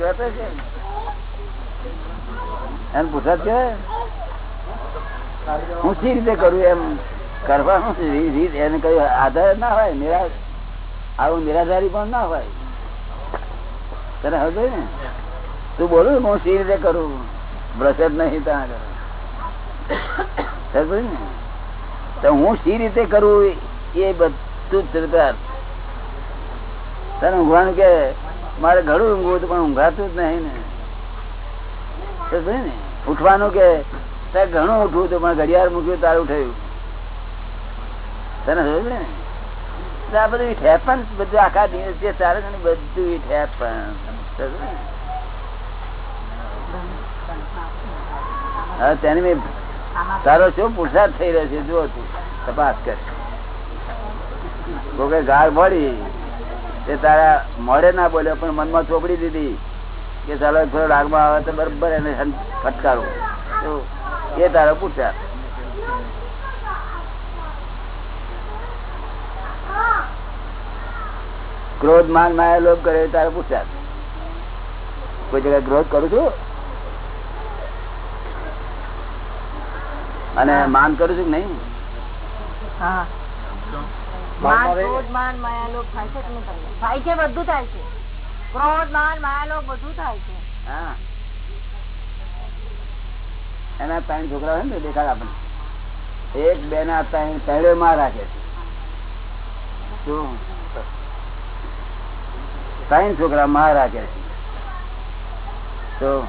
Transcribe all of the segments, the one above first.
કહેવાતો છે. કહેવાય હું સી રીતે કરું એમ? કરવાનું રીત એને કયું આધાર ના હોય નિરાશ આવું નિરાધારી પણ ના હોય. તને હવે ને? તું બોલું હું સી રીતે કરું? બ્રશ જ નહીં ત્યાં આગળ ને? તો હું સી રીતે કરું એ બધું જ તને ઊંઘવાનું કે મારે ઘણું ઊંઘવું હતું, પણ ઊંઘાતું જ નહીં ને. ઉઠવાનું કે? ઘણું ઉઠવું હતું, પણ ઘડિયાળ મૂક્યું, તારે ઉઠાયું તને સમજ ને આ બધું ઇટ હેપન બધું આખા દિવસ જે ચાલે છે બધું ઇટ હેપન હવે તેની મેં તારો શું પુરસાદ થઈ રહ્યો છે? જો તું, તપાસ કર. ગાળ મળી તે તારા મોડે ના બોલ્યો પણ મનમાં ચોપડી દીધી કે ચાલો થોડો રાગમાં આવે તો બરોબર એને ફટકારો. એ તારો પૂછ્યા ક્રોધ માન માયા લોભ કરે તારે પૂછ્યા કોઈ જગ્યાએ ક્રોધ કરું છું? અને માન કરું છું કે નહીં? હા. ક્રોધ, માન, માયા, થાય છે કે થાય છે બધું થાય છે. ક્રોધ માન માયા બધું થાય છે. હા. એના ત્રણ છોકરા હોય ને દેખાડ આપણને. એક બે ના ત્રણ ત્રણે માં રાખે છે. ત્રણ છોકરા માં રાખે છે. તો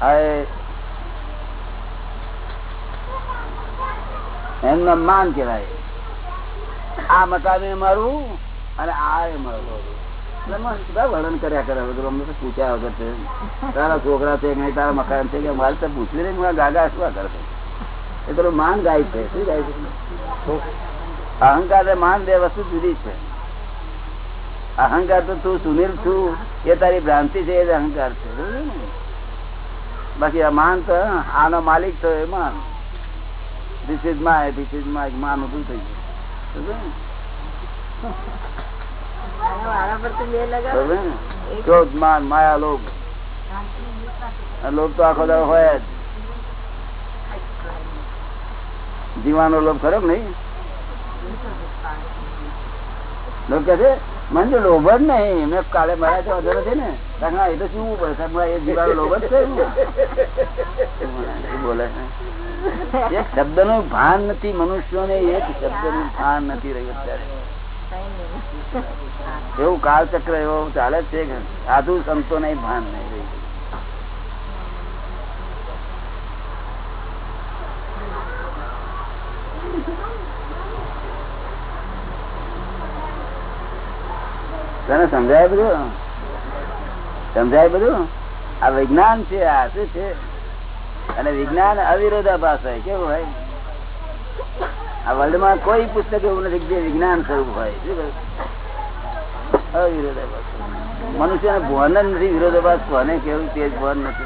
હવે એમનું માન કહેવાય. આ મકાને મારું અને આ મારું. વર્ણન કર્યા કરે. અમને પૂછ્યા વગર તારા છોકરા છે તારા મકાન છે મારે તો પૂછવી નહીં ગાગા શું કરે એ તો માન ગાય છે. શું ગાય છે? અહંકાર માન બે વસ્તુ જુદી છે. અહંકાર તો તું સુનિલ છું, એ તારી ભ્રાંતિ છે, એ અહંકાર છે. બાકી આ માન તો, આનો માલિક તો એ માન. This is my this is my માન ઉભું થઈ ગયું. ક્રોધ માન માયા લોભ. તો આખો દાડો હોય જ. જીવાનો લોભ ખરો નહીં? લોક કે છે? મને જ નહીં. મેં કાલે મારા તો અધર છે ને. કારણ એ તો શું પડશે એ જીવાનો લોભ જ છે બોલે? એક શબ્દનું ભાન નથી મનુષ્યો ને એક શબ્દનું ભાન નથી રહ્યું અત્યારે. એવું કાળચક્ર એવો ચાલે છે સાધુ સંતો ને ભાન નહીં રહ્યું તને સમજાય બધું? સમજાય બધું? આ વિજ્ઞાન છે, આ શું છે? અને વિજ્ઞાન અવિરોધાભાસ હોય, કેવું હોય? આ વર્લ્ડમાં કોઈ પુસ્તક એવું નથી જે વિજ્ઞાન સ્વરૂપ હોય. અવિરોધાભાસ. મનુષ્ય ભવન જ નથી, વિરોધાભાસ કોને કેવું? તે જ ભવન નથી.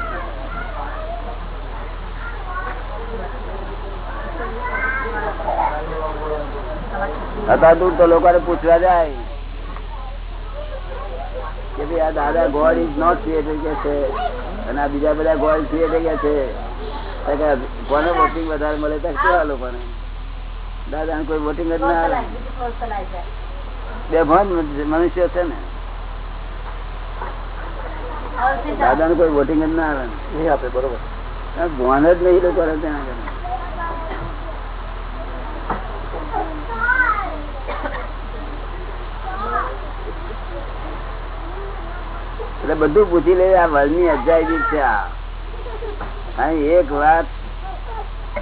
હતા દૂર તો લોકોને પૂછવા જાય. કે ભાઈ આ દાદા ગોડ ઇઝ નોટ ક્રિએટેડ કે છે? અને આ બીજા બધા ગોડ ક્રિએટેડ કે છે? કોને વોટિંગ વધારે મળે? તો કેવા લોકોને? દાદા કોઈ વોટિંગ જ ના આવે. બે ભાન મનુષ્ય છે ને. દાદા કોઈ વોટિંગ જ ના આવે. નહીં આપે બરોબર. ભાન જ નહીં લોકો ત્યાં આગળ. એટલે બધું પૂછી લે આ વર્લ્ડની અજાયબી છે એક વાત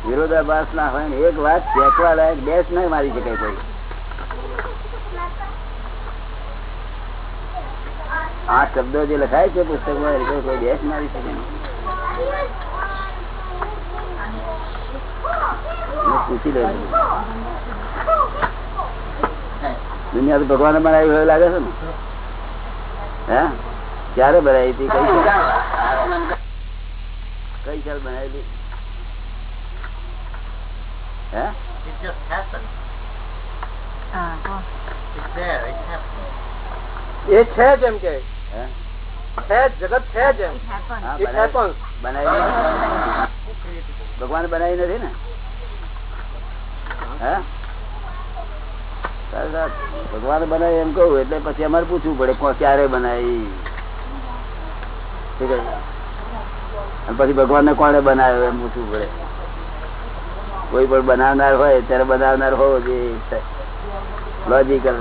વિરોધાભાસ ના હોય ને, એક વાત ફેંકવા લાયક બેસ નહીં મારી શકાય કોઈ. આ શબ્દો જે લખાય છે પુસ્તકમાં, એ કોઈ બેસ મારી શકે પૂછી લે દુનિયા તો ભગવાન બનાવી હોય લાગે છે ને? હે? ક્યારે બનાવી હતી કઈ સાલ કઈ સાલ બનાવી હતી હે It just happened. હા, હા. It's there. It's happening. એ છે જ એમ કે હે? છે જ, જગત છે જ એમ. It happens. હા, It happens. બનાવી ભગવાન બનાવી નથી ને હે સારું, સારું. ભગવાન બનાવી એમ કહું એટલે પછી અમારે પૂછવું પડે કોણ ક્યારે બનાવી ઠીક છે? અને પછી ભગવાન ને કોને બનાવ્યો એમ પૂછવું પડે. કોઈ પણ બનાવનાર હોય ત્યારે બનાવનાર હોવો જોઈએ. લોજિકલ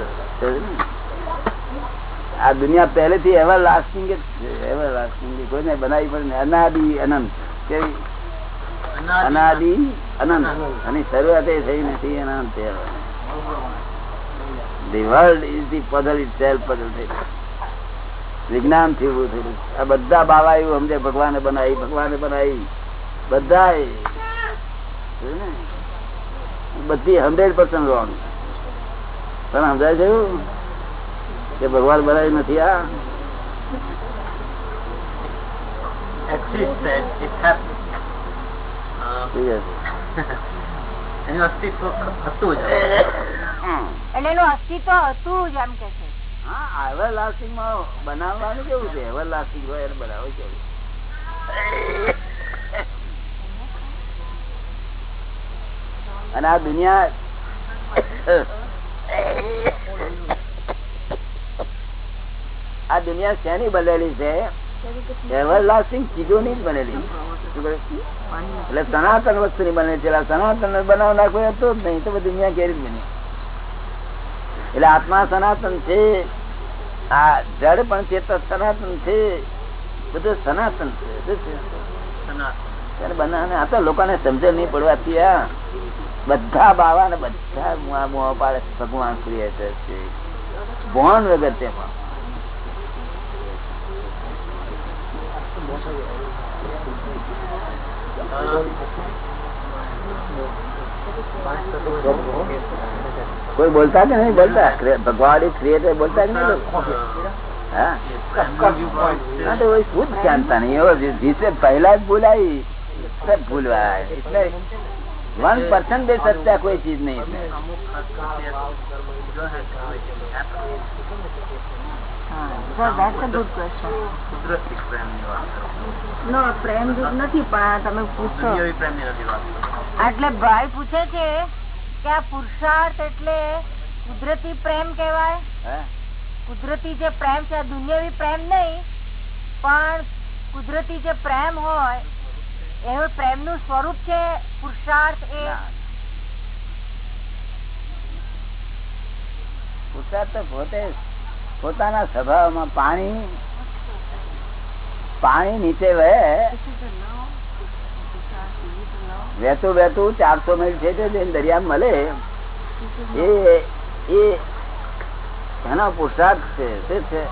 આ દુનિયા પહેલેથી એવર લાસ્ટિંગ જ છે લાસ્ટિંગ કોઈને બનાવી પડે ને અનાદિ અનંત. કેવી? અનાદિ. અનંત. અને શરૂઆત એ થઈ નથી અનંત the world is the puzzle itself puzzle થઈ વિજ્ઞાનથી ઉભું થયેલું આ બધા બાવા એવું સમજે ભગવાને બનાવી ભગવાને બનાવી. બધા બધી હંડ્રેડ પર્સન્ટ રોંગ તને સમજાય છે કે ભગવાન બનાવી નથી આ. એનું અસ્તિત્વ હતું જ એનું અસ્તિત્વ હતું જ એમ કે છે. હા એવર લાસ્ટિંગમાં બનાવવાનું કેવું છે? એવર લાસ્ટિંગ હોય એને બનાવે કેવું? અને આ દુનિયા આ દુનિયા શેની બનેલી છે? એવર લાસ્ટિંગ ચીજો ની જ બનેલી એટલે સનાતન વસ્તુ ની બને છે સનાતન બનાવનાર કોઈ હતો જ નહીં. તો બધી દુનિયા કેરી જ બની. એટલે આત્મા સનાતન છે. આ જડ પણ ચેતક સનાતન છે. બધું સનાતન છે. શું છે? ત્યારે બનાવને આ તો લોકોને સમજણ નહીં પડવાથી આ બધા બાવા ને બધા મુઆ મુઆ પાડે ભગવાન ક્રિએટર છે. ભણ વગર તેમાં કોઈ બોલતા કે નહીં બોલતા. ભગવાન બોલતા કે નહીં શું જાણતા નહીં? જીતે પહેલા જ ભૂલાવી સબ ભૂલવાય. વન પર્સન્ટ બે સત્તા કોઈ ચીજ નહીં પ્રેમ નથી પણ તમે પૂછો. એટલે ભાઈ પૂછે છે કે આ પુરુષાર્થ એટલે કુદરતી પ્રેમ કેવાય કુદરતી જે પ્રેમ છે દુનિયાવી પ્રેમ નહીં પણ કુદરતી જે પ્રેમ હોય એવું પ્રેમનું સ્વરૂપ છે પુરુષાર્થ એ. પુરુષાર્થ તો પોતે પોતાના સ્વભાવમાં પાણી પાણી નીચે વહે. વહેતું વહેતું ચારસો મિલ છે તે દરિયા મળે. એ એ એનો છે તે છે?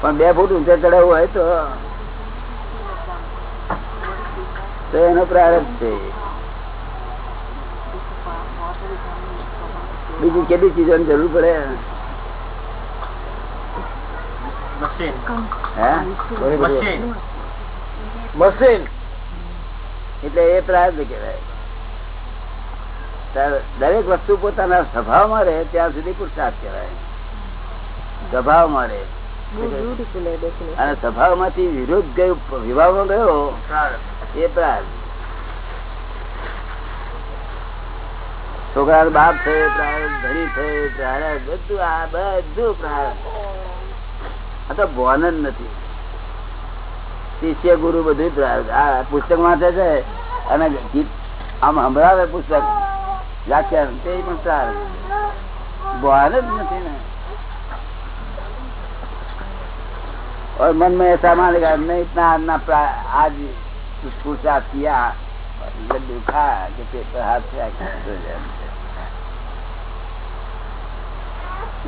પણ બે ફૂટ ઊંચે ચડાવવું હોય તો એનો પ્રારંભ છે. બીજી કેટલી ચીજો જરૂર પડે? મશીન હે મશીન મશીન એટલે એ પ્રાર્થ કહેવાય. તાર દરેક વસ્તુ પોતાના સ્વભાવમાં રહે ત્યાં સુધી પુરુષાર્થ કહેવાય. સ્વભાવમાં રહે. અને સ્વભાવમાંથી વિરોધ ગયો વિવાહમાં ગયો પ્રારબ્ધ. એ પ્રાર્થ છોકરા બાપ છે પ્રાર્થ ધણી છે પ્રાર્થ બધું આ બધું પ્રાર્થ આ તો ભોન જ નથી શિષ્ય ગુરુ બધું પ્રાર્થ આ પુસ્તક વાંચે છે અને ગીત આમ સંભળાવે પુસ્તક વ્યાખ્યાન તે પણ પ્રાર્થ ભોન જ નથી ને और मन में ऐसा मानेगा नहीं इतना ना प्रा- आज पुरुषार्थ किया लड्डू खा के पेट पर हाथ से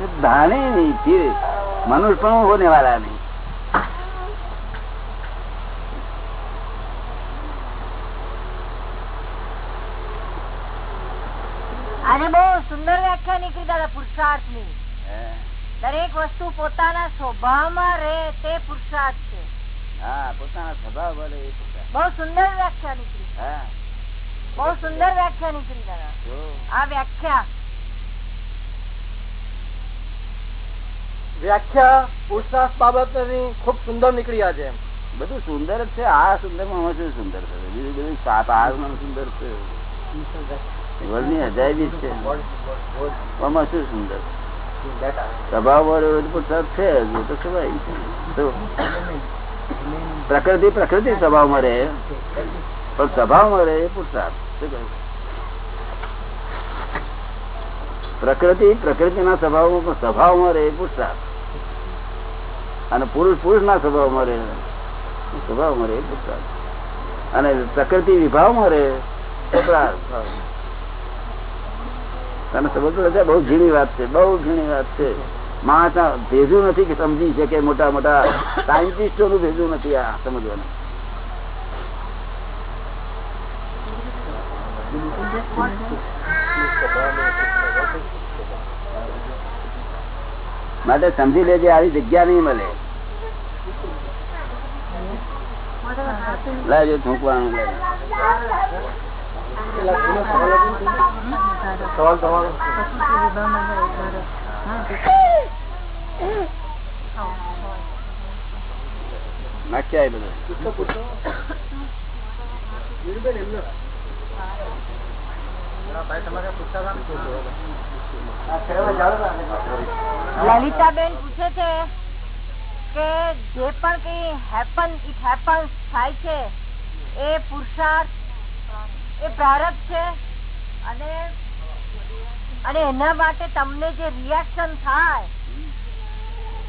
आके सो जाए। ये दाने नहीं फिर मनुष्य पण होने वाला नहीं આજે બહુ સુંદર વ્યાખ્યા નીકળી દાદા પુરુષાર્થ ની हाँ, દરેક વસ્તુ પોતાના સ્વભાવમાં રહે તે પુરુષાર્થ છે हाँ પોતાના સ્વભાવ બોલે એ પુરુષાર્થ. બહુ સુંદર વ્યાખ્યા નીકળી हाँ, બહુ સુંદર વ્યાખ્યા નીકળી દાદા જો આ વ્યાખ્યા વ્યાખ્યા પુરુષાર્થ બાબતની માં સુંદર છે. સ્વભાવ પુરસાદ છે? તો પ્રકૃતિ પ્રકૃતિ સ્વભાવમાં રહે. પણ સ્વભાવમાં રહે પુરુષાર્થ પ્રકૃતિ, પ્રકૃતિના સ્વભાવમાં પણ સ્વભાવમાં રહે પુરુષાર્થ અને પુરુષ પુરુષના સ્વભાવમાં રહે સ્વભાવમાં રહે પુરુષાર્થ અને પ્રકૃતિ વિભાવમાં રહે તો પ્રાર્થ. તને સમજ બહુ ઝીણી વાત છે, બહુ ઝીણી વાત છે. માણસ આ ભેજું નથી કે સમજી શકે, મોટા મોટા સાયન્ટિસ્ટો નું ભેજું નથી આ સમજવાનું. માટે સમજી લેજે આવી જગ્યા નહીં મળે લાજો થૂંકવાનું લે. સવાલ તમારો નાખ્યા બધું લલિતાબેન પૂછે છે કે જે પણ કઈ હેપન ઇટ હેપન થાય છે, એ પુરુષાર્થ, એ પ્રારબ્ધ છે? અને અને એના માટે તમને જે રિએક્શન થાય,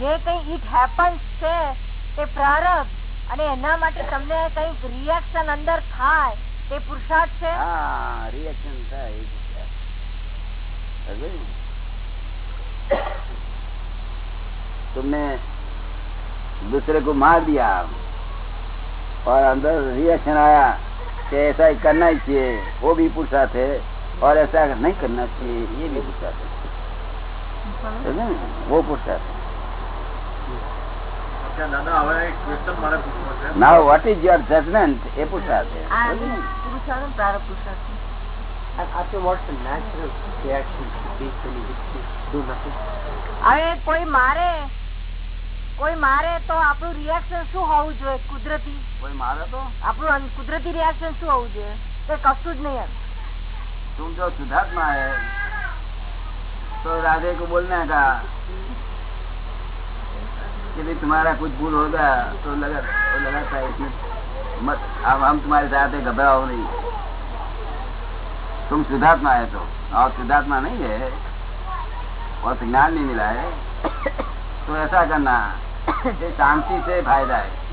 જે કઈ ઇટ હેપન્સ છે, તે પ્રારબ્ધ, અને એના માટે તમને કંઈક રિએક્શન અંદર થાય, તે પુરુષાર્થ છે? રિએક્શન થાય तुमने दूसरे को मार दिया और अंदर रिएक्शन आया कि ऐसा ही करना ही चाहिए वो भी पुरुषार्थ है और ऐसा नहीं करना चाहिए ये भी पुरुषार्थ है समझे ने? वो पुरुषार्थ है અત્યારે દાદા હવે એક ક્વેશ્ચન મારે પૂછવો And after what's the natural reaction basically which is do nothing? હવે કોઈ મારે કોઈ મારે તો આપણું રિએક્શન શું હોવું જોઈએ કુદરતી कोई मारा तो આપણું અન- કુદરતી રિએક્શન શું હોવું જોઈએ કે કશું જ નહીં એમ तुम जो शुद्धात्मा है तो राधे को बोलने का कि भाई तुम्हारा कुछ भूल होगा तो लगा वो लगाता है इसमें मत अब हम तुम्हारे साथ है घबराओ नहीं तुम शुद्धात्मा है तो और शुद्धात्मा नहीं है और ज्ञान नहीं मिला है तो ऐसा करना ये शांति से फायदा है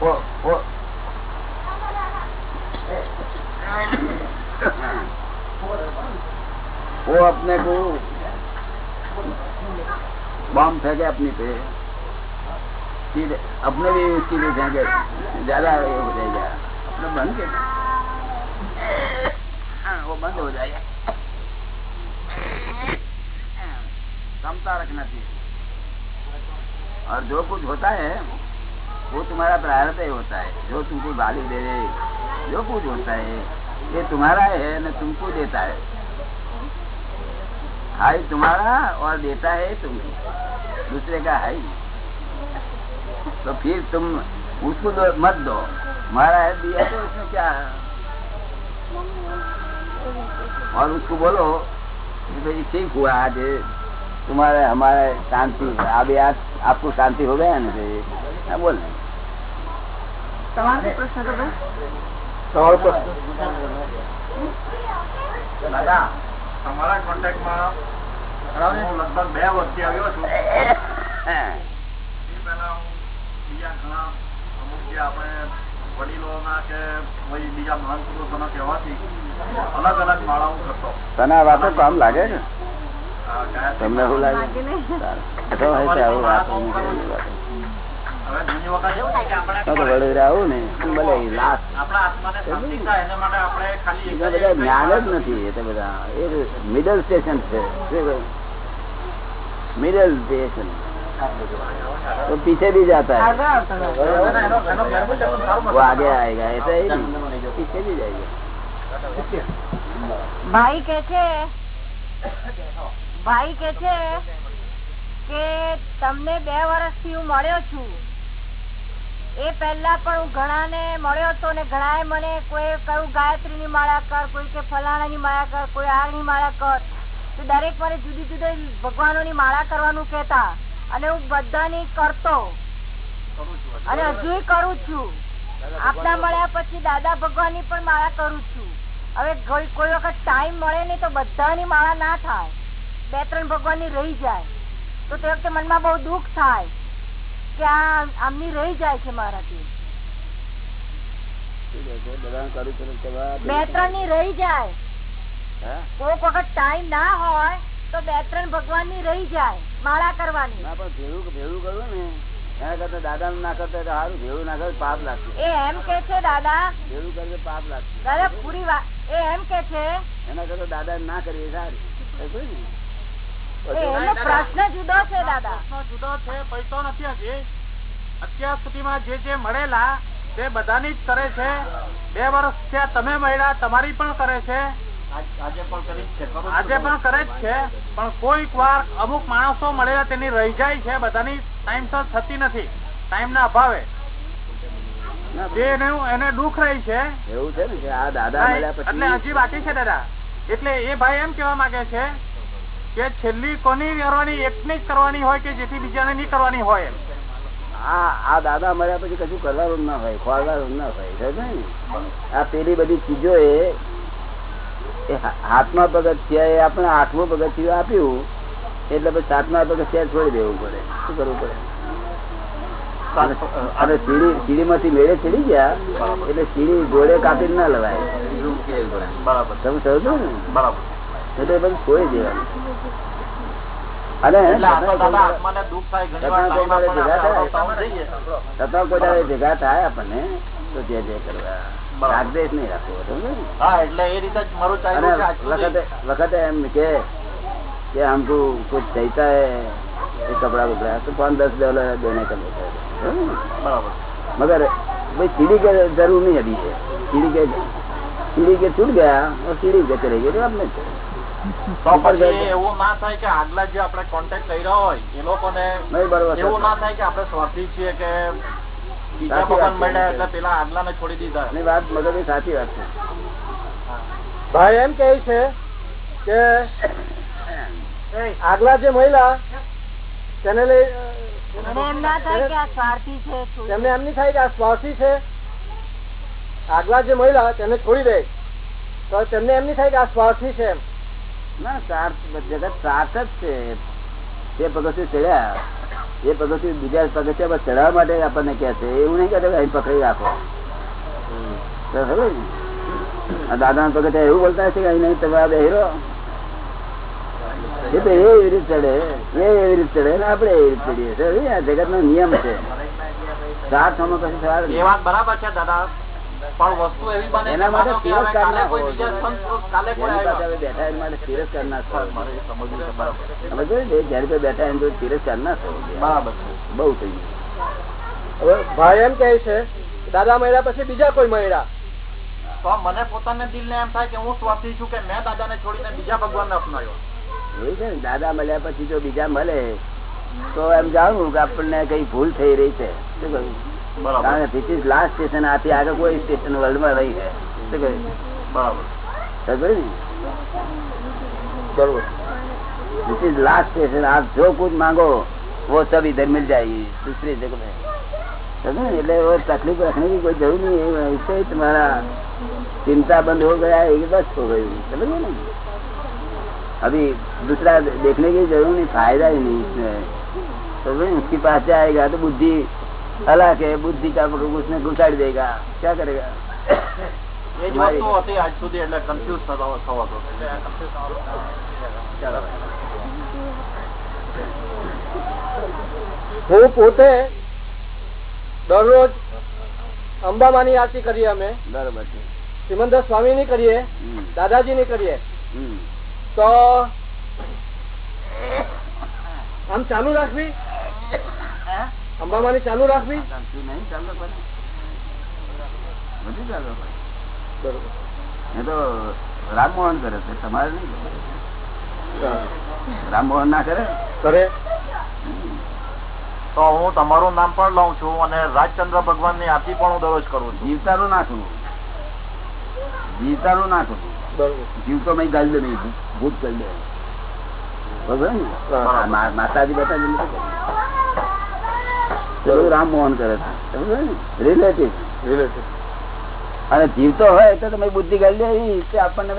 वो वो वो अपने को बम फेंके अपनी पे फिर अपने भी उसकी भी फेंके ज़्यादा हो जाएगा। अपने बंद हाँ, वो बंद हो जाएगा। क्षमता रखना चाहिए। और जो कुछ होता है वो तुम्हारा प्रारब्ध ही होता है। जो तुमको गाली दे जो कुछ होता है ये तुम्हारा है न तुमको देता है। हाई तुम्हारा और देता है तुम्हें। दूसरे का हाई ही। तो फिर तुम उसको दो, मत दो हमारा है दिया तो उसमें क्या है और उसको बोलो कि भाई ठीक हुआ आज तुम्हारे हमारे शांति अभी आज आपको शांति हो गया ना भाई हाँ बोल रहे हैं। તમારો પ્રશ્ન તો બસ સવાલ પ્રશ્ન દાદા તમારા કોન્ટેક્ટમાં હું લગભગ બે વર્ષથી આવ્યો છું હા. એ પહેલા હું બીજા ઘણા અમુક જે આપણે વડીલોના કે બીજા મહાન પુરુષોના કહેવાથી અલગ અલગ માળાઓ કરતો તને આ વાતો કામ લાગે ને તમને શું લાગે? વડોદરા આવું ને ભલે બધા જ્ઞાન નથી એ બધા એ મિડલ સ્ટેશન છે. મિડલ સ્ટેશન तो पीछे भी जाता है આગળ આવતા રહો. એનો- એનો ગેરબુજ આપણને સારું वो आगे आएगा ऐसा ही नहीं पीछे भी जाएगा ભાઈ કે છે ભાઈ કે છે કે તમને બે વર્ષથી હું મળ્યો છું એ પહેલા પણ હું ઘણા ને મળ્યો હતો ને ઘણાએ મને કોઈ કહ્યું ગાયત્રી ની માળા કર કોઈ કે ફલાણા ની માળા કર કોઈ આગ ની માળા કર તો દરેક મને જુદી જુદી ભગવાનો ની માળા કરવાનું કેતા અને હું બધાની કરતો. અને હજુ કરું છું. આપના મળ્યા પછી દાદા ભગવાનની પણ માળા કરું છું. હવે કોઈ વખત ટાઈમ મળે નહીં તો બધાની માળા ના થાય. બે ત્રણ ભગવાનની રહી જાય. તો તે વખતે મનમાં બહુ દુઃખ થાય કે આ આમની રહી જાય છે મારાથી. બે ત્રણની રહી જાય. કોઈક વખત ટાઈમ ના હોય તો બે ત્રણ ભગવાનની રહી જાય. માળા કરવાની. ના પણ ભેળું ભેળું કરું ને. એના કરતા દાદા ના કરતા સારું ભેળું ના કરે પાપ લાગશે. એ એમ કે છે દાદા. ભેળું કરે પાપ લાગશે. દાદા પૂરી વાત એ એમ કે છે. એના કરતા દાદા ના કરીએ સારું. સમજ્યું ને? એ એમનો પ્રશ્ન જુદો છે દાદા. જુદો છે પૈસો નથી હજી. અત્યાર સુધીમાં જે જે મળેલા તે બધાની જ કરે છે. બે વર્ષ થયા તમે મળ્યા તમારી પણ કરે છે. આજે પણ કરી જ છે પણ કરે જ છે પણ કોઈક વાર અમુક માણસો મળેલા તેની રહી જાય છે બધાની ટાઈમસર થતી નથી ટાઈમ ના અભાવે. એનું એને દુઃખ રહી છે. એવું છે ને આ દાદા એટલે હજી બાકી છે દાદા. એટલે એ ભાઈ એમ કેવા માંગે છે કે છેલ્લી કોની કરવાની એકની જ કરવાની હોય કે જેથી બીજાને નહીં કરવાની હોય એમ. આ આ દાદા મળ્યા પછી કશું કરવાનું ના હોય ખોલવાનું ના હોય આ પેલી બધી ચીજો એ હાથમાં પગથિયા એ આપણે આઠમું પગથિયું આપ્યું એટલે પછી સાતમા પગથિયા છોડી દેવું પડે. શું કરવું પડે? અને- સીડી સીડી માંથી મેળે ચડી ગયા એટલે સીડી ઘોડે કાપી ના લવાય. બરાબર. તમે સમજો ને? બરાબર. એટલે પછી છોડી દેવાનું. અને ભેગા થાય આપણને તો જે જે કરવા. બરાબર. રાગદ્વેષ નહીં રાખવો સમજો ને? હા એટલે એ રીતે જ મારું અને ચાલ્યું છે આજ સુધી. વખતે વખતે એમ કે कि हमको कुछ चाहिए है ये कपड़ा वपड़ा तो पाँच दस डॉलर देने का लेता है हम्म? બરાબર मगर भाई सीढ़ी के जरूर नहीं अभी है सीढ़ी के सीढ़ी के टूट गया और सीढ़ी के चलेगी तो आपने તો પછી એવું ના થાય કે આગલા જે આપણે કોન્ટેક્ટ કર્યા હોય એ લોકોને નહીં બરોબર એવું ના થાય કે આપણે સ્વાર્થી છીએ કે બીજા ભગવાન છે. મળ્યા એટલે પેલા આગલાને છોડી દીધા. ની વાત મગજ સાચી વાત છે. ભાઈ એમ કે છે કે આગલા જે મહિલા તેને લઈ એમ તેમને નહીં થાય કે આ સ્વાર્થી છે. આગલા જે મહિલા તેને છોડી દે. તો તેમને એમ નહીં થાય કે આ સ્વાર્થી છે એમ. ના સાર્થ જગત સાર્થ જ છે. તે પગથિયું ચડ્યા એ પગથિયું બીજા પગથિયા ચડાવવા માટે આપણને કહે છે. એવું નહીં કહેતા અહીં પકડી રાખો. દાદા પગથિયા એવું બોલતા છે કે અહીં નહીં તમે આ બહેરો. એ તો એવી રીતે ચડે. એ એવી રીતે ચડે ને આપણે એવી રીતે ચડીએ આ જગત નો નિયમ છે. સાત આમાં પછી બરાબર છે, દાદા. પણ વસ્તુ એવી બને એના માટે માનો કે હવે તિરસ્કાર ના હોવો બીજા જોઈએ. કોઈ જેની પાસે આવ્યા. હવે બેઠા એની માટે તિરસ્કાર ના થવો મારે એ સમજવું છે બરાબર. અમે જોયું ને, જયારે કોઈ બેઠા એમ તિરસ્કાર ના થવો જોઈએ. બહુ થઈ ગયું. હવે ભાઈ એમ કહે છે દાદા મળ્યા પછી બીજા કોઈ મળ્યા તો મને પોતાના દિલ ને એમ થાય કે હું સ્વાર્થી છું કે મેં દાદાને છોડીને બીજા ભગવાનને અપનાવ્યો. એવું છે ને દાદા મળ્યા પછી જો બીજા મળે તો એમ જાણવું કે આપણને કઈ ભૂલ થઈ રહી છે. શું કહ્યું? કારણ કે this is last સ્ટેશન આથી આગળ કોઈ સ્ટેશન વર્લ્ડમાં રહી છે શું કહ્યું બરાબર સમજ્યું ને બરોબર दिस इज लास्ट स्टेशन आप जो कुछ मांगो वो सब इधर मिल जाएगी दूसरी जगह में समझे ना? એટલે वो तकलीफ रखने की कोई जरूर नहीं है इससे ही तुम्हारा चिंता बंद हो गया एक बस हो गई समझ गए ना अभी दूसरा देखने की जरूर नहीं फायदा ही नहीं इसमें तो भाई उसके पास जाएगा तो बुद्धि અલા કે બુદ્ધિ ને ઘુસાડી દેગા ક્યાં કરેગા હું પોતે દરરોજ અંબામાની આરતી કરીએ અમે બરોબર છે સિમંદર સ્વામી ની કરીએ દાદાજી ની કરીએ તો આમ ચાલુ રાખવી અંબામાની ચાલુ રાખવી? નહીં ચાલો બધું ચાલો બરોબર. એ તો રામમોહન કરે છે તમારે નહીં રામમોહન ના કરે કરે તો હું તમારું નામ પણ લઉં છું અને રાજચંદ્ર ભગવાનની આરતી પણ હું દરરોજ કરું છું. જીવતાનું નાખું. જીવતાનું નાખું. બરોબર. જીવતો મેં ગાલી દે નહીં ભૂત કરી દે. માતાજી બતાજી નથી રામ રામમોહન કરે રિલેટિવ અને જીવતો હોય તો તમે બુદ્ધિ કરી લે આપણને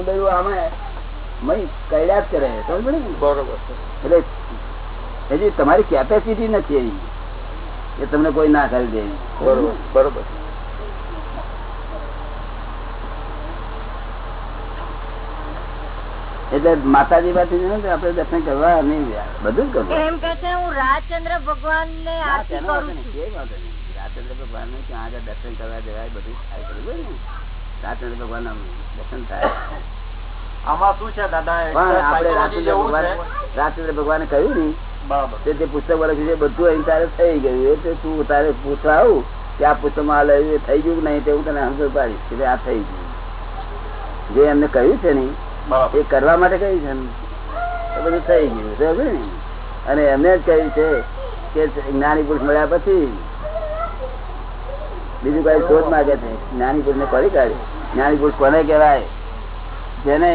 ઉદયું આમાં કર્યા કૈલાસ કરે બરોબર. એટલે હજી તમારી કેપેસિટી નથી એવી કે તમને કોઈ ના કરી દે. બરોબર બરોબર. એટલે માતાજી પાસે આપડે દર્શન કરવા નહીં બધું જ કરવું એમ કે છે હું રાજચંદ્ર ભગવાન ને આરતી કરું નહીં, છું. કોઈ વાંધો નહીં. રાજચંદ્ર ભગવાન ને ત્યાં આગળ દર્શન કરવા જવાય બધું થાય કરવું ને? રાજચંદ્ર ભગવાન દર્શન થાય. આમાં શું છે દાદા? પણ આપણે રાજચંદ્ર ભગવાન રાજચંદ્ર ભગવાને કહ્યું ને તે તે પુસ્તક વાળા છે બધું અહીં તારે થઈ ગયું. એટલે તું તારે પૂછવા આવું કે આ પુસ્તકમાં લઈ થઈ ગયું કે નહીં તે હું તને સમજ પાડીશ કે આ થઈ ગયું. જે એમને કહ્યું છે ને બરાબર એ કરવા માટે કહ્યું છે એ બધું થઈ ગયું ને? અને એમને જ કહ્યું છે કે જ્ઞાની પુરુષ મળ્યા પછી બીજું કઈ શોધ માંગે છે? જ્ઞાની પુરુષ ને કરી કાઢે જ્ઞાની પુરુષ કોને કહેવાય? જેને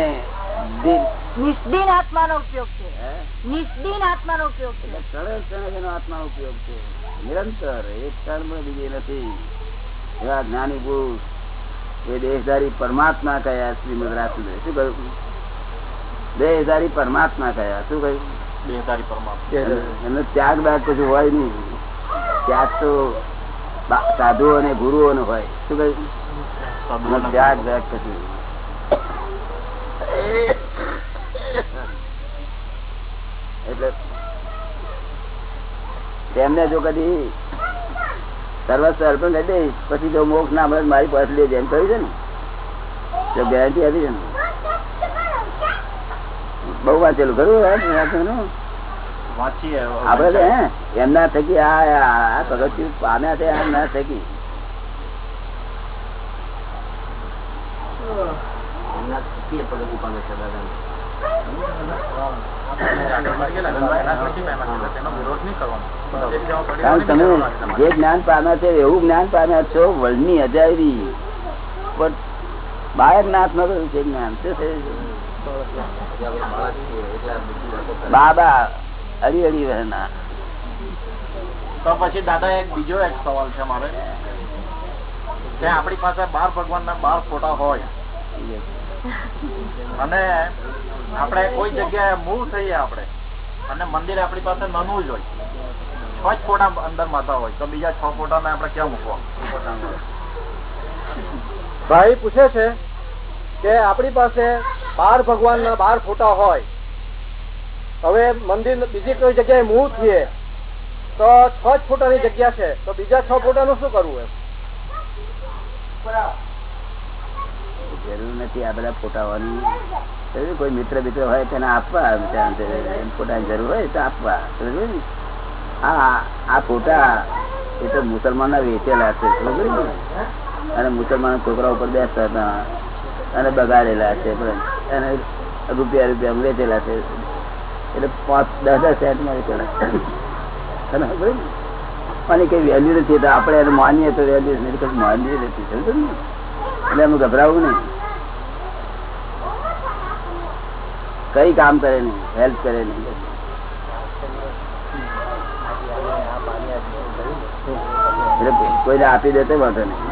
નિષ્દીન આત્માનો ઉપયોગ છે? નિષ્દીન આત્માનો ઉપયોગ છે. એટલે ક્ષણે આત્માનો ઉપયોગ છે. નિરંતર એક ક્ષણ બીજી નથી. એવા જ્ઞાની પુરુષ એ દેહધારી પરમાત્મા કયા શ્રીમદ રાજચંદ્ર શું કહ્યું? દેહધારી પરમાત્મા કયા? શું કહ્યું? દેહધારી પરમાત્મા. એમને- ત્યાગ બાગ કશું હોય નહીં. ત્યાગ તો સાધુઓ અને ગુરુઓ નો હોય. શું કહ્યું? ત્યાગ બાગ કશું એટલે તેમને જો કદી સર્વસ્વ અર્પણ કરી દઈશ. પછી જો મોક્ષ ના મળે મારી પાસે લેજે એમ કહ્યું છે ને. તો ગેરંટી આપી છે ને. બહુ વાંચેલું. ખરું? આપડે તો હે એમના થકી આ પગથિયું પામ્યા છે એમના થકી. છે કે તમે જે જ્ઞાન પામ્યા છે એવું જ્ઞાન પામ્યા છો વર્લ્ડની અજાયબી. પણ બાળક નાથ ન છે જ્ઞાન? બાબા અડી અડી વહેના તો પછી દાદા એક બીજો એક સવાલ છે મારે. કે આપણી પાસે બાર ભગવાન ના બાર ફોટા હોય. અને આપણે કોઈ જગ્યાએ મૂવ થઈએ આપણે. અને મંદિર આપણી પાસે નાનું જ હોય. છ જ ફોટા અંદર માતા હોય, તો બીજા છ ફોટા ને આપણે ક્યાં મૂકવા? ભાઈ પૂછે છે કે આપણી પાસે બાર ભગવાન ના બાર ફોટા હોય. હવે મંદિર બીજી કોઈ જગ્યાએ મૂવ થઈએ, તો છ જ ફોટાની જગ્યા છે, તો બીજા છ ફોટાનું શું કરવું એમ? જરૂર નથી આ બધા ફોટાવાની. કોઈ મિત્ર મિત્ર હોય તેને આપવા ફોટાની જરૂર હોય તો આપવા. આ આ ફોટા એ તો મુસલમાન વેચેલા છે. અને મુસલમાન છોકરા ઉપર બેસતા હતા. અને બગાડેલા છે અને રૂપિયા રૂપિયા વેચેલા છે. એટલે પાંચ, દસ દસ સેન્ટમાં વેચેલા છે. તને ખબર ને? આની કઈ વેલ્યુ નથી. આપણે એને માનીએ તો વેલ્યુ નથી. માનીએ નથી. સમજ ને? એટલે એમ ગભરાવું નહીં. કઈ કામ કરે નહીં હેલ્પ કરે નહીં. કોઈને આપી દેતો વાંધો નહીં.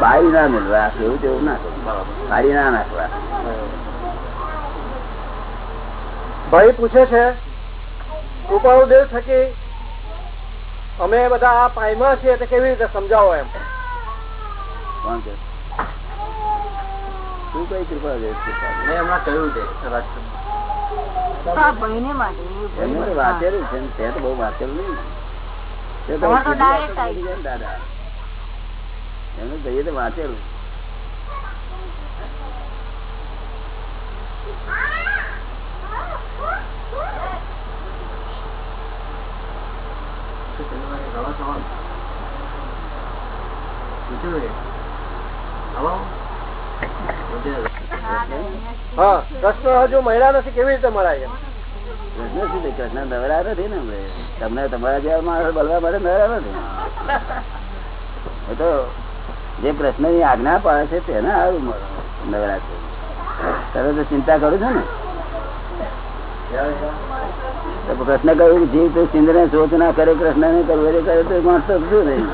બારી ના મેળવા, એવું તેવું ના. બારી ના નાખવા. ભાઈ પૂછે છે, કૃપાળુદેવ થકી અમે બધા આ પાયમાં છીએ તો કેવી રીતે સમજાવો એમ? કોણ કે તું કઈ કૃપા છે? મેં હમણાં કહ્યું છે એમને. વાંચેલું છે તે તો બહુ વાંચેલું નહીં. દાદા એમને કહીએ તો હા, કૃષ્ણ હજુ મહિલા નથી, કેવી રીતે મળાય નવરા તમને તમારા જેવા માણસ માટે નવરા નથી તો પ્રશ્નની આજ્ઞા પાડે છે તેને નવરા છે તમે તો ચિંતા કરું છું ને? પ્રશ્ન કૃષ્ણ કહ્યું કે જીવ તો સિંધ ને શોચ ના કરે કૃષ્ણ ને કરવું કરે, તો માણસ તો નહીં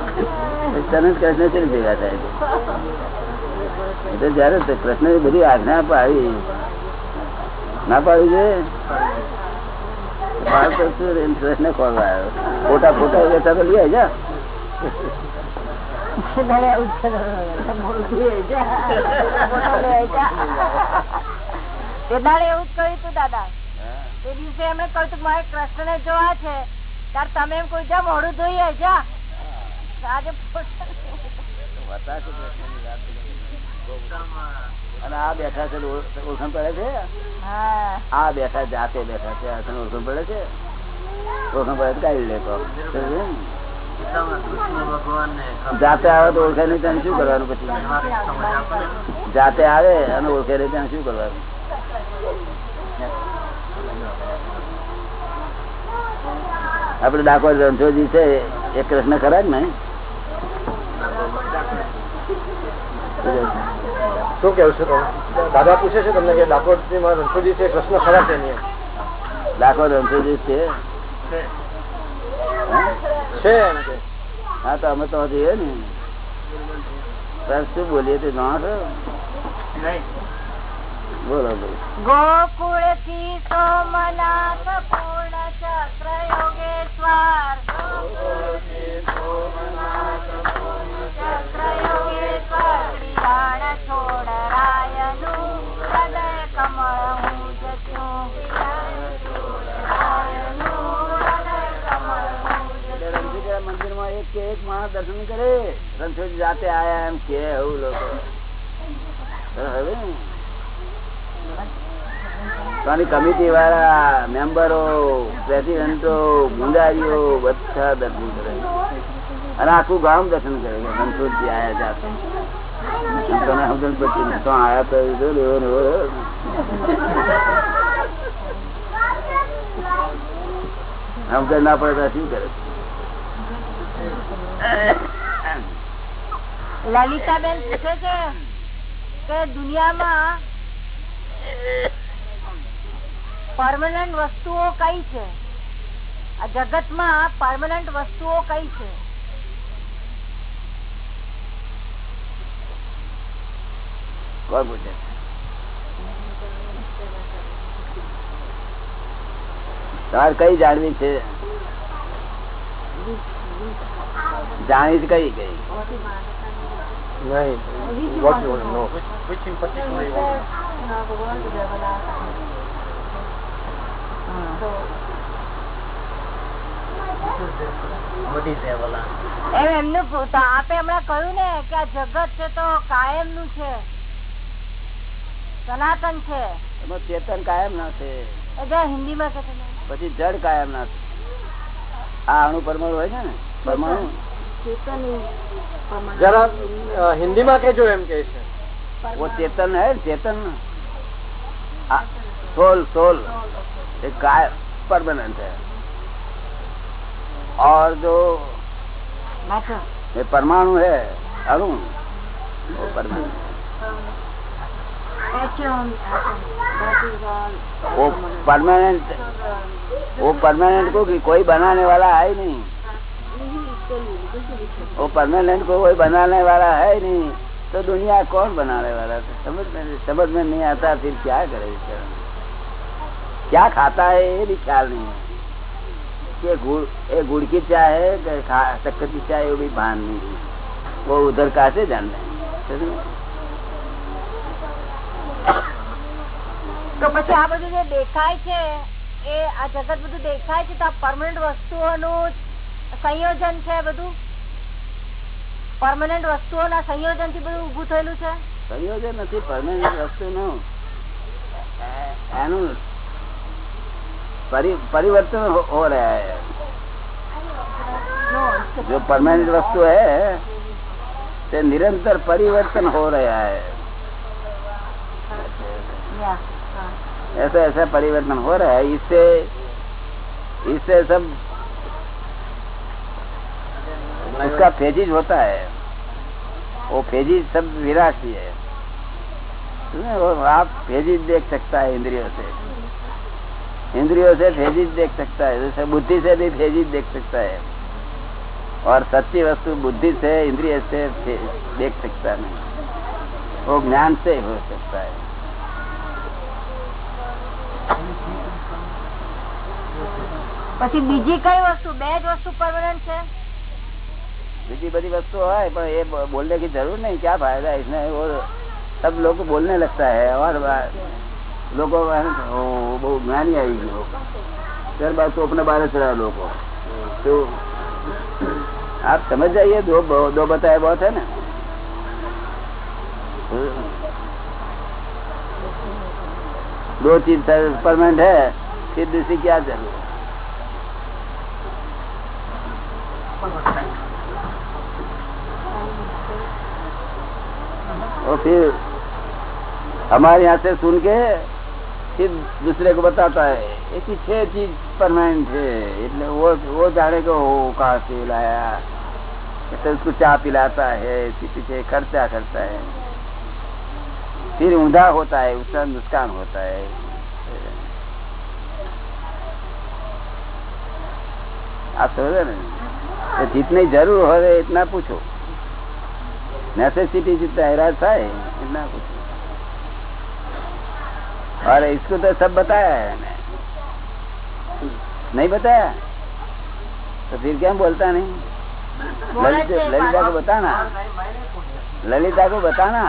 તને કૃષ્ણ ચીર ભેગા થાય એ તો જયારે કૃષ્ણ બધી આજ્ઞા પાડી ના પાડી છે? કૃષ્ણ ખોરવા આવ્યો ફોટા ફોટા વેચા તો લઈ આવી જા. એવું જ કહ્યું તું દાદા. તે દિવસે એમણે કહ્યું તું મારે કૃષ્ણ ને જોવા છે. ત્યારે તમે એમ કોઈ જા મોડું જોઈએ જા. આજે અને આ બેઠા છે ઓળ- ઓળખાણ પડે છે? આ બેઠા જાતે બેઠા છે આ ઓળખાણ પડે છે? ઓળખાણ પડે કાઢી લે તો સમજ્યો ને? જાતે આવે તો ઓળખે નહીં તેને શું કરવાનું પછી? જાતે આવે અને ઓળખે નહીં તેને શું કરવાનું? આપડે ડાકોર રણછોજી છે એ કૃષ્ણ ખરા જ ને? શું કેવું છે તમે? દાદા પૂછે છે તમને કે ડાકોરજી માં રણછોડજી છે કૃષ્ણ ખરા છે નહીં એમ. ડાકોર રણછોડજી છે. છે. એમ કે. હા તો અમે તો જઈએ ને. તારે શું બોલીએ તે ના બોલો બોલો ગોકુળથી સોમનાથ પૂર્ણ ચક્ર યોગેશ્વર. ગોકુળથી પ્રિયાણ દર્શન કરે રણછોડ જાતે આયા એમ કે એવું લોકો હવે કમિટી વાળા, મેમ્બરો, પ્રેસિડેન્ટો ગુંડારીઓ બધા દર્શન કરે અને આખું ગામ દર્શન કરે કે સંતોષજી આયા પડે શું લલિતાબેન પૂછે છે કે દુનિયામાં પરમનન્ટ વસ્તુઓ કઈ છે? આ જગતમાં પરમનન્ટ વસ્તુઓ કઈ છે? કોણ પૂછે તાર કઈ જાણવી છે જાણી છે કઈ કઈ એમનું આપે હમણાં કહ્યું ને કે આ જગત છે તો કાયમનું છે. સનાતન છે એમાં ચેતન કાયમ ના છે એ જરા હિન્દીમાં કહે છે ને. પછી જડ કાયમ ના છે આ અણુ પરમાણુ હોય છે ને પરમાણુ જરા અ, હિન્દીમાં કેજો એમ કે છે वो चेतन है चेतन आ, सोल सोल एक काय परमानेंट है और जो Matter. ये परमाणु है अणु वो परमानेंट वो परमानेंट वो परमानेंट को कि कोई बनाने वाला है ही नहीं वो परमानेंट को कोई बनाने वाला है नहीं तो दुनिया कौन बनाने वाला है समझ में समझ में नहीं आता, फिर क्या करे? क्या खाता है, ये भी ख्याल नहीं है ये गुड़ ये गुड़ की चाय है शक्कर की चाय, वो भी भान नहीं। वो उधर कहा से जान रहे हैं? તો પછી આ બધું જે દેખાય છે, એ આ જગત બધું દેખાય છે, તો પરમનન્ટ વસ્તુઓનું સંયોજન છે બધું? પરમનન્ટ વસ્તુઓના સંયોજનથી બધું ઉભું થયેલું છે? સંયોજન નથી પરમનન્ટ વસ્તુ એનું પરિવર્તન હો રહ્યા જો પરમાનન્ટ વસ્તુ હૈ નિરંતર પરિવર્તન હો રહ્યા હૈ ऐसा ऐसा परिवर्तन हो रहा है, इससे इससे सब उसका फेजिज होता है। वो फेजिज सब विराशी है। वो आप फेजिज देख सकता है इंद्रियों से। इंद्रियों से फेजिज देख सकता है, जैसे बुद्धि से भी फेजिज देख सकता है। और सच्ची वस्तु बुद्धि से, इंद्रिय से देख सकता नहीं वो ज्ञान से हो सकता है પછી બીજી કઈ વસ્તુ બે જ વસ્તુ પરમાનન્ટ છે बीजी बड़ी वस्तु है पर ये ब- बोलने की जरूर नहीं क्या फायदा है इसमें वो सब लोग बोलने लगता है और बा- लोगों को है ना, ओ, वो ज्ञानी आएगी लोग ત્યારબાદ तो अपने बारे चढ़ा लोगों तो आप समझ जाइए दो दो बताए बहुत है ना दो चीज परमानेंट है फिर दूसरी क्या जरूरत और फिर हमारे यहाँ से सुन के फिर दूसरे को बताता है एक ही छह चीज परमानेंट है એટલે वो वो जाने को वो कहाँ से लाया तो उसको चाय पिलाता है फिर पीछे खर्चा करता है फिर ऊंधा होता है उसका नुकसान होता है। आप समझे ना? तो जितनी ज़रूर हो इतना पूछो। नेसेसिटी जितना हैरान था इतना कुछ और इसको तो सब बताया है मैंने। नहीं बताया? तो फिर क्या बोलता नहीं? ललिता ललिता को बताना। ललिता को बताना।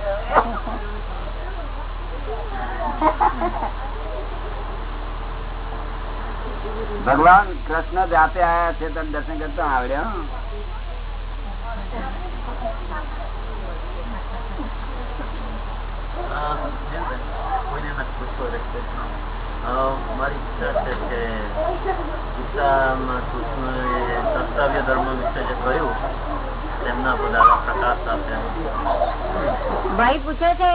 ભગવાન કૃષ્ણ જાતે આયા છે, તને દર્શન કરતા આવડ્યા મારી ઈચ્છા છે કે ગીતામાં કૃષ્ણએ કર્તવ્ય ધર્મ વિશે જે કહ્યું ભાઈ પૂછે છે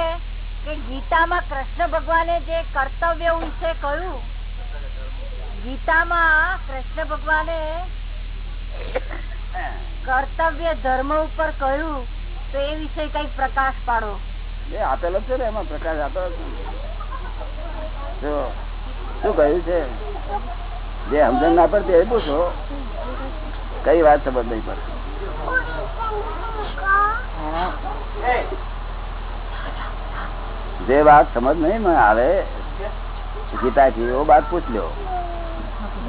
કે ગીતામાં કૃષ્ણ ભગવાને જે કર્તવ્ય વિશે કહ્યું ગીતામાં કૃષ્ણ ભગવાને કર્તવ્ય ધર્મ ઉપર કહ્યું તો એ વિશે કંઈક પ્રકાશ પાડો. એ આપેલો છે ને એમાં પ્રકાશ આપેલો છે. જો શું કહ્યું છે? જે સમજણ ના પડતી એ પૂછો. કઈ વાત સમજ નહીં પડતી. જે बात समझ नहीं में आवे गीता की वो बात पूछ लो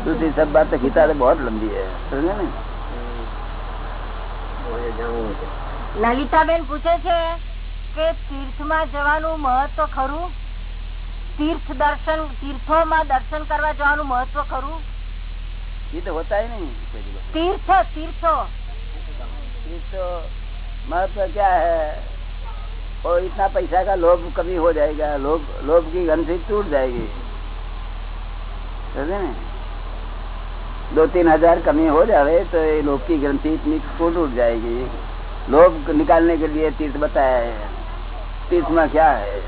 दूसरी सब बात तो गीता तो बहुत लंबी है समझे नहीं એ જાણવું છે લલિતાબેન પૂછે છે કે તીર્થમાં જવાનું મહત્વ ખરું તીર્થ દર્શન તીર્થોમાં દર્શન કરવા જવાનું મહત્વ ખરું ये तो होता ही नहीं कोई जगह। તીર્થ તીર્થો ये तो महत्व क्या है? और इतना पैसा का लोभ कमी हो जाएगा? लोभ लोभ की गंधी टूट जाएगी। समझे? दो तीन हज़ार कमी हो जाए तो ये लोभ की ग्रंथि इतनी टूट उठ जाएगी। लोभ निकालने के लिए तीर्थ बताया है। तीर्थ में क्या है?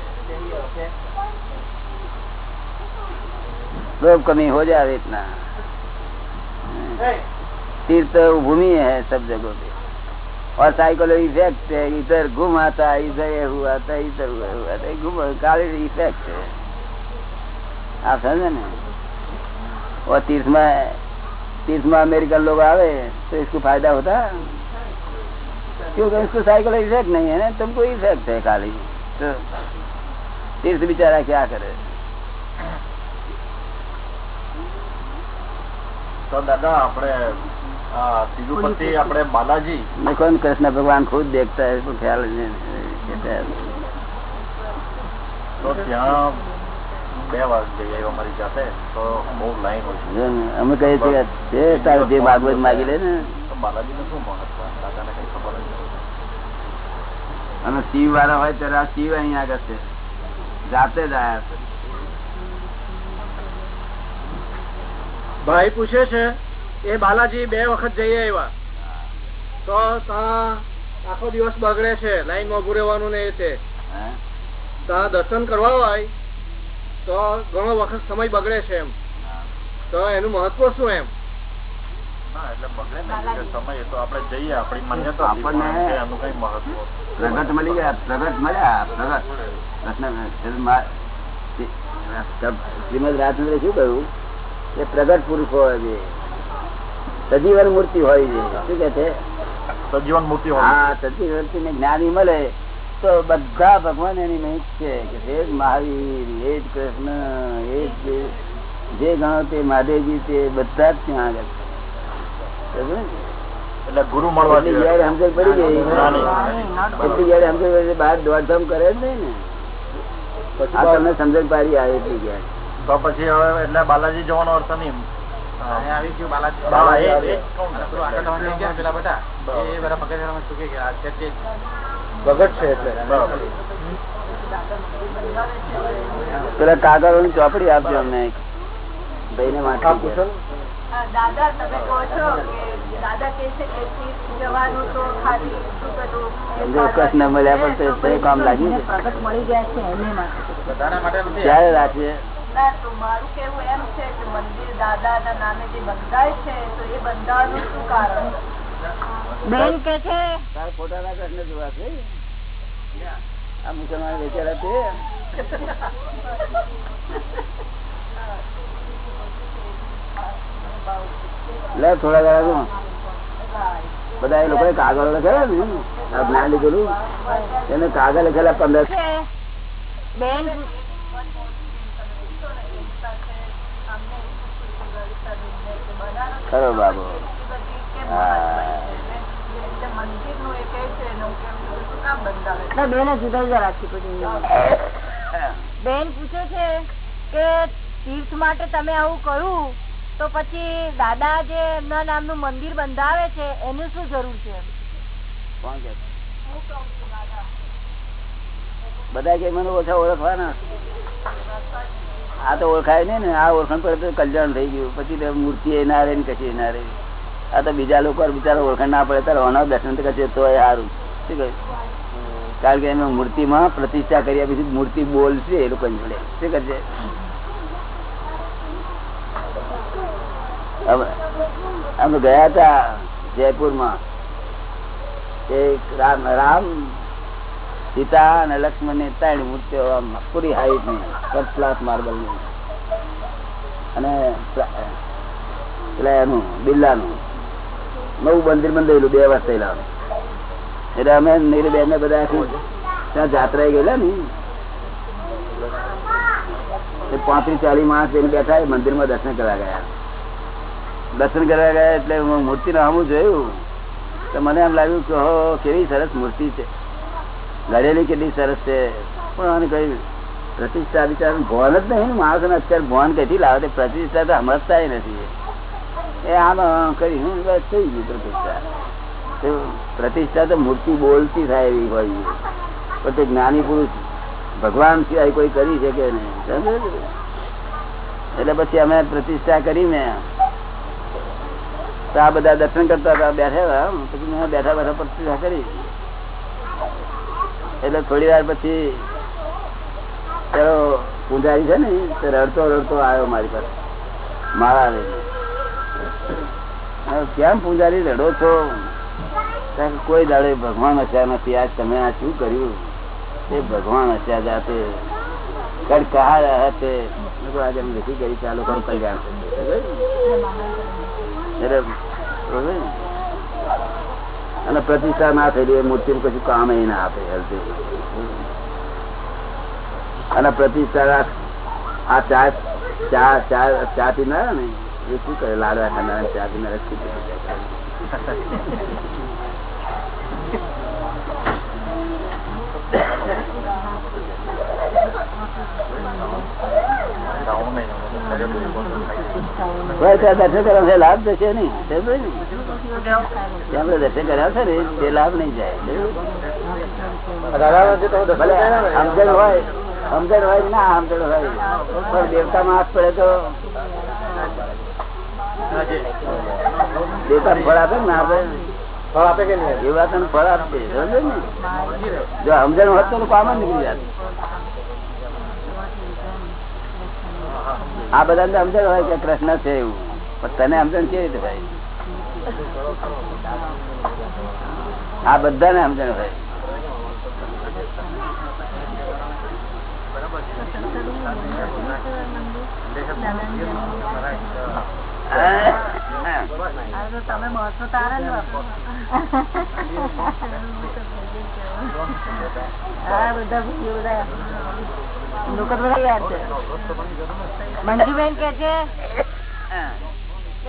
लोभ कमी हो जाए इतना। तीर्थ भूमि है सब जगह पे। और साइकिल इफेक्ट है इधर घूम आता है इधर ये हुआ था इधर हुआ हुआ था घूम काले इफेक्ट है आप समझे ना और तीर्थ में तीर्थ में अमेरिकन लोग आवे तो इसको फायदा होता क्योंकि इसको साइकिल इफेक्ट नहीं है ना तुमको इफेक्ट है खाली तो तीर्थ बेचारा क्या करे તો દાદા આપણે આ તિરુપતિ બાલાજી કૃષ્ણ ભગવાન ખુદ દેખતા હે ખ્યાલ બે વાર જઈ અમારી જાતે અમે કહીએ છીએ જે તારે જે ભાગવત માગી લે ને. અને શિવ વાળા હોય ત્યારે આ શિવ અહીંયા આગળ છે. જાતે જ આવ્યા છે. ભાઈ પૂછે છે એ બાલાજી બે વખત જઈ આવ્યા તો આખો દિવસ બગડે છે લાઈનમાં ઉભું રહેવાનું ને એ છે ત્યાં દર્શન કરવા હોય તો ઘણો વખત સમય બગડે છે એમ તો એનું મહત્વ શું એમ ના એટલે બગડે ને કે સમય એ તો આપણે જઈએ આપણી માન્યતા આપણને- કે એનું કઈ મહત્વ પ્રગટ મળી ગયા પ્રગટ મળ્યા પ્રગટ શ્રીમદ રાજચંદ્રે શું કહ્યું કે પ્રગટ પુરુષ હોય છે સજીવન મૂર્તિ હોય છે. શું કે છે? સજીવન મૂર્તિ હા સજીવન ને જ્ઞાની મળે તો બધા ભગવાન એની મહિત છે કે હે જ મહાવીર હે જ કૃષ્ણ હે જ જે ગણો તે મહાદેવજી તે બધા જ ત્યાં આગળ એટલે ગુરુ મળવા જયારે સમજણ પડી ગઈ. એટલી જયારે સમજણ પડી બહાર દોડધામ કરે જ નહીં ને. તમને સમજણ પાડી આવે એટલી ગયા તો પછી હવે એટલે બાલાજી જવાનો અર્થ નહીં આવી ગયું બાલાજી. પેલું બધા. એ બધા પગથિયામાં ચૂકી ગયા છે? એટલે. કાગળો ની ચોપડી આપજો અમને ભાઈ ને માથા પૂછો. દાદા તમે કહો છો કે દાદા કે છે કે જવાનું તો ખાલી શું કરું સમજો ન મળ્યા પણ કામ લાગ્યું છે. મળી ગયા છે એને માટે. બધાના માટે ક્યારે રાખીએ? ના તો મારું કેવું એમ છે કે મંદિર દાદાના નામે જે બંધાય છે તો એ બંધાવાનું શું કારણ બેન કે છે? તાર પોતાના ઘરને જોવા છે? આ મુસલમાન વેચારા છે? લે થોડા ઘણા બધા એ લોકો કાગળ લખેલા ને જ્ઞાન લીધેલું. એને કાગળ લખેલા પંદર બેન ખરો બાબુ. બેન જુદા જુદા રાખી પછી બેન પૂછે છે કે તીર્થ માટે તમે આવું કર્યું તો પછી દાદા જે એમના નામનું મંદિર બંધાવે છે એની શું જરૂર છે? બધા કે મને ઓછા ઓળખવાના. આ તો ઓળખાય નહીં ને, આ ઓળખાણ પર તો કલ્યાણ થઈ ગયું. પછી મૂર્તિ એ ના રહે ને કશી ના રહે. આ તો બીજા લોકો બિચારા ઓળખાણ ના પડે ત્યારે હોના દર્શન કશે તો સારું શું કહ્યું? કારણ કે એમાં મૂર્તિમાં પ્રતિષ્ઠા કરી આપી. મૂર્તિ બોલશે એ લોકો જોડે. શું કરશે અમે ગયા હતા જયપુરમાં. એક રામ રામ સીતા અને લક્ષ્મણની ત્રણ મૂર્તિઓ પૂરી હાઈટની ફર્સ્ટ ક્લાસ માર્બલની. અને પેલા એનું, બિરલાનું. નવું મંદિર બંધાયેલું બે વર્ષ થયેલા એટલે અમે નીરુબેન ને બધા ત્યાં જાત્રા ગયેલા ને. પાંત્રીસ ચાલીસ માણસ જઈને બેઠા મંદિરમાં દર્શન કરવા ગયા. દર્શન કરવા ગયા એટલે મૂર્તિ નું જોયું. તો મને એમ લાગ્યું કે હો કેવી સરસ મૂર્તિ છે. ઘડેલી કેટલી સરસ છે. પણ આને કઈ પ્રતિષ્ઠા બિચાર ભવન જ નહીં ને અત્યારે ભવન કઈથી લાવે તે પ્રતિષ્ઠા તો સમજતા નથી. એ આમ હું બસ થઈ ગયું પ્રતિષ્ઠા. પ્રતિષ્ઠા તો મૂર્તિ બોલતી થાય એવી હોય. પણ તે જ્ઞાની પુરુષ ભગવાન સિવાય કોઈ કરી શકે નહીં. એટલે પછી અમે પ્રતિષ્ઠા કરીને તો આ બધા દર્શન કરતા હતા, બેઠા હતા. પછી મેં બેઠા બેઠા પ્રતિષ્ઠા કરી. એટલે થોડી વાર પછી ચલો પૂજારી છે ને, તે રડતો રડતો આવ્યો મારી પાસે. મારા કેમ પૂજારી રડો છો? કોઈ દાડે ભગવાન હસ્યા નથી. આજ તમે આ શું કર્યું? એ ભગવાન હસ્યા જાતે. કડ કહા તે કીધું, આજે નથી કરી, ચાલો કલ્યાણ. એટલે? અને પ્રતિષ્ઠા ના થયેલી એ મૂર્તિ કશું કામ એ ના આપે અને પ્રતિષ્ઠા આ ચા ચા ચા ચા પીનારા ને એ શું કરે લાડવા ખાનારા ચા પીનારા શું દર્શન કરવા લાભ થશે નહીં. ત્યાં દર્શન કર્યા છે ને તે લાભ નહીં જાય. સમજણ હોય સમજણ હોય ના સમજણ હોય. પણ દેવતા માં હાથ પડે તો દેવતા ફળ આપે ને ના આપે? ફળ આપે કે નહીં? એ ફળ આપે સમજે ને? જો સમજણ હોત તો કામ જ નીકળી જાય આ બધા સમજણ હોય કે કૃષ્ણ છે એવું. પણ તને સમજણ કેવી રીતે ભાઈ આ બધાને સમજણ છે મંજુબેન કે છે?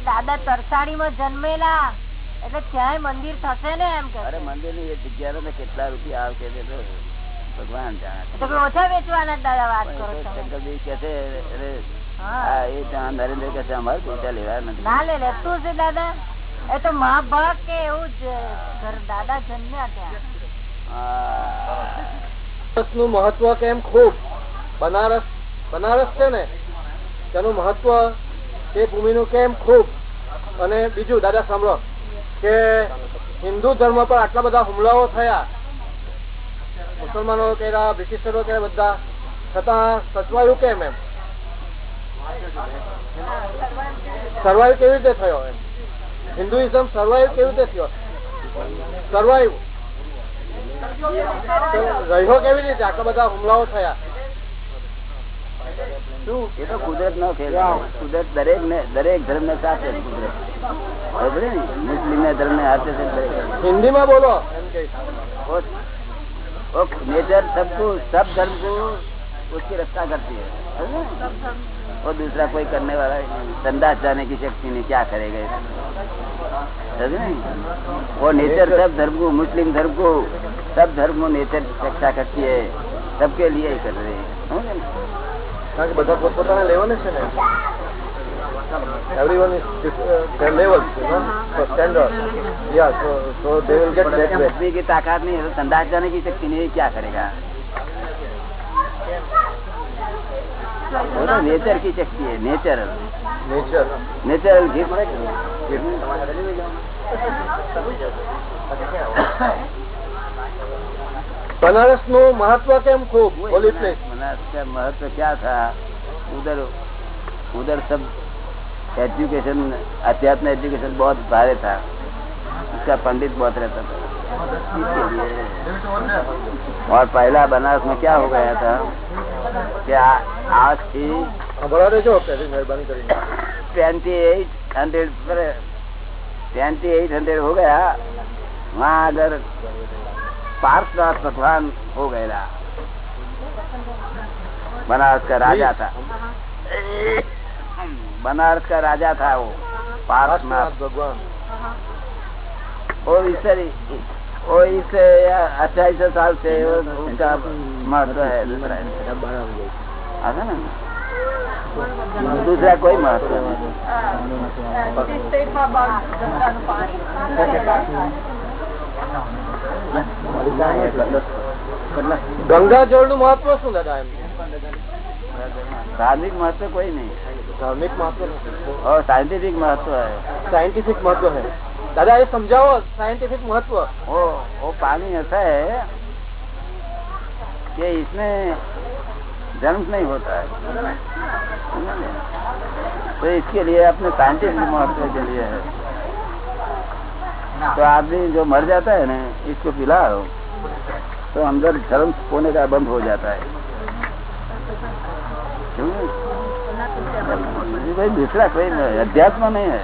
કે દાદા તરસાણી માં જન્મેલા. એટલે ક્યાંય મંદિર થશે ને એમ કે અરે મંદિરની એ જગ્યા ને કેટલા રૂપિયા આવશે તો ભગવાન જાણે. કે ઓછા વેચવાના દાદા વાત કરો શંકરજી કે છે એ ત્યાં નરેન્દ્ર કે છે અમારે પૈસા લેવા નથી. ના લે લેતું છે દાદા. એ તો મહાભારત કે એવું જ દાદા જન્મ્યા ત્યાં. નું મહત્વ કેમ ખૂબ? બનારસ બનારસ છે ને તેનું મહત્વ તે ભૂમિનું કેમ ખૂબ? અને બીજું, દાદા, સાંભળો. કે હિન્દુ ધર્મ પર આટલા બધા હુમલાઓ થયા. મુસલમાનો કર્યા, બ્રિટિશરો કર્યા બધા. છતાં સચવાયું કેમ એમ? સર્વાઈવ કેવી રીતે થયો એમ? હિન્દુઇઝમ સર્વાઈવ કેવી રીતે થયો? સર્વાઈવ રહ્યો કેવી રીતે? આટલા બધા હુમલાઓ થયા. એ તો કુદરત નો ખેલ છે. કુદરત દરેક ને દરેક ધર્મ ને સાથે છે કુદરત બરાબર ને મુસ્લિમ ને ધર્મ ને હાથે છે દરેક હિન્દીમાં બોલો એમ કે वो वो नेचर सबको सब धर्म को उसकी रक्षा करती है समझे ना? वो दूसरा कोई करने वाला नहीं। संदास जाने की शक्ति नहीं क्या करेगा समझे ना? वो नेचर सब धर्म को मुस्लिम धर्म को सब धर्म को नेचर रक्षा करती है सबके लिए ही कर रहे हैं समझे ना? કારણ કે બધા પોતપોતાના લેવલ છે ને everyone is dif- uh, their level you know so standard yeah so so they will get that way पृथ्वी की ताकत नहीं है तो संदास जाने की शक्ति नहीं है क्या करेगा वो तो नेचर की शक्ति है nature nature natural gift Banaras નું મહત્વ કેમ ખૂબ હોલી પ્લેસ बनारस का महत्व क्या था उधर उधर सब एजुकेशन अध्यात्म एजुकेशन बहुत भारे था उसका पंडित बहुत रहता था इसके लिए और पहला बनारस में क्या हो गया था कि आ- आज थी સાંભળવા દેજો પહેલી મહેરબાની કરીને twenty eight hundred twenty eight hundred हो गया वहाँ अगर पार्शनाथ भगवान हो गया। बनारस का राजा था। बनारस का राजा था वो पार्शनाथ भगवान और इससे और अट्ठाईस साल से उनका है दूसरा ना? दूसरा कोई महत्व ગંગા જળ નું મહત્વ શું દાદા એમ धार्मिक महत्व कोई नहीं ધાર્મિક મહત્વ નથી और साइंटिफिक महत्व है સાયન્ટિફિક મહત્વ है દાદા એ સમજાવો સાયન્ટિફિક મહત્વ वो वो पानी ऐसा है कि इसमें जन्म नहीं होता है समझे? तो इसके लिए अपने साइंटिफिक महत्व के लिए है तो आदमी जो मर जाता है ना इसको पिलाओ तो अंदर धर्म होने का बंद हो जाता है समझे? ये कोई दूसरा कोई नहीं, अध्यात्म नहीं है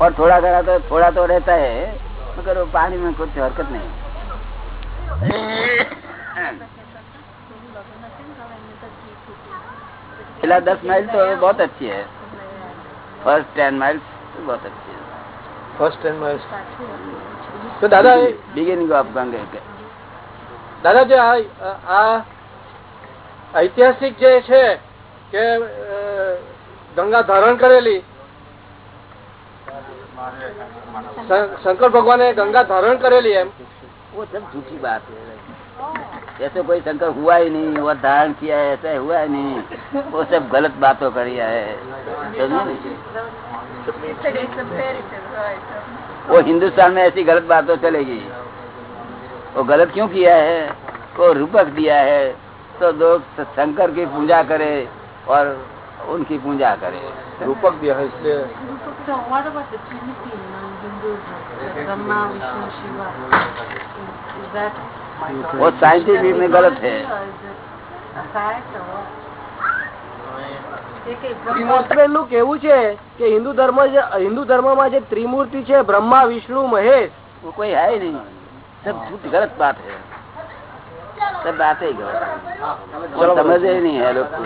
और थोड़ा घड़ा तो थोड़ा तो रहता है मगर वो पानी में कुछ हरकत नहीं पहला दस माइल तो बहुत अच्छी है फर्स्ट टेन माइल तो बहुत अच्छी है ફર્સ્ટ ટાઈમ તો દાદા એ- બિગિનિંગ ઓફ ગંગે દાદા જે આ આ ઐતિહાસિક જે છે કે અ, ગંગા ધારણ કરેલી शंकर भगवान ने गंगा धारण करेली है वो सब झूठी बात है ऐसे कोई शंकर हुआ ही नहीं वो धारण किया है ऐसा हुआ ही नहीं वो सब गलत बातों करी है वो हिंदुस्तान में ऐसी गलत बातों चलेगी वो गलत क्यों किया है वो रूपक दिया है तो लोग शंकर की पूजा करे और उनकी पूजा करे રૂપક દિયા है इसलिए So what about the Trinity in Hinduism? The Brahma, Vishnu, Shiva. Is, is that वो साइंटिफिक में गलत है or is it a fact or what? એક એક બ્રહ્મા ત્રિમૂર્તિનું કેવું છે કે હિન્દુ ધર્મ હિન્દુ ધર્મમાં જે ત્રિમૂર્તિ છે બ્રહ્મા વિષ્ણુ મહેશ वो कोई है ही नहीं सब झूठ આપે ગયો. સમજે નહીં હે લોકો.